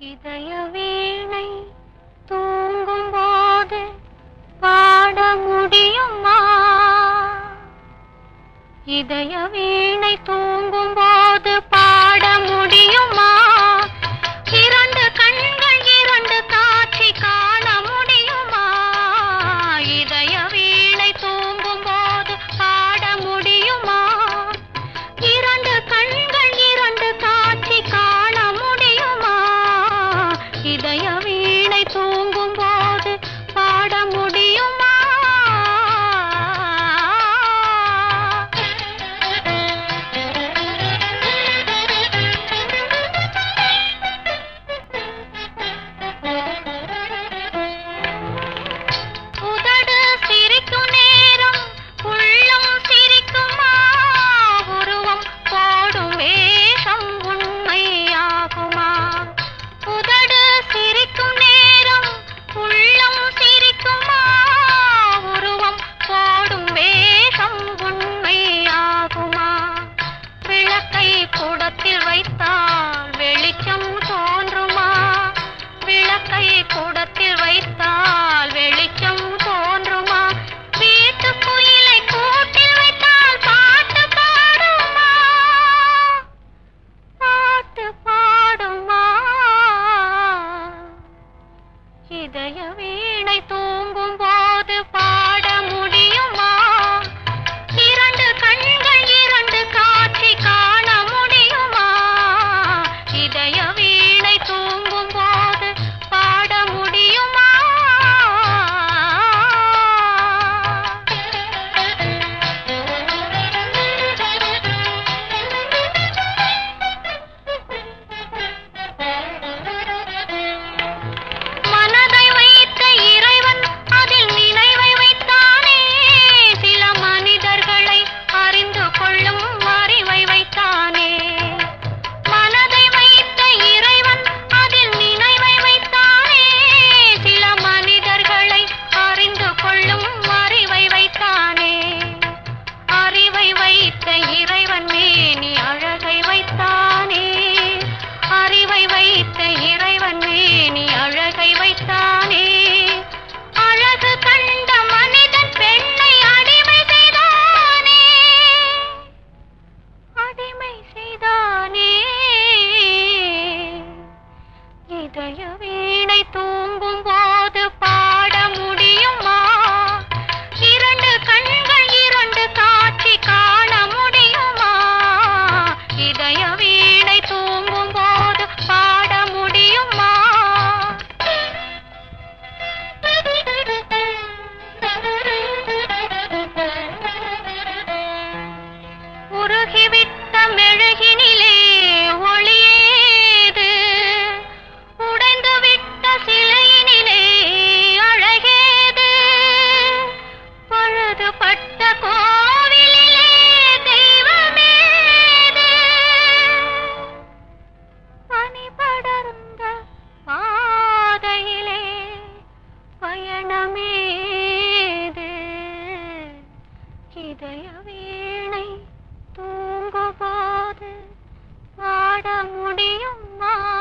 இதய வீணை தூங்கும் போது பாட முடியுமா இதய வீணை தூங்கும் போது பாட முடியும் பாட்டு பாடும்மா இதய வீணை தூங்கும் Yeah, மரணமேது? இதய வீணை தூங்கும்போது ஆட முடியுமா?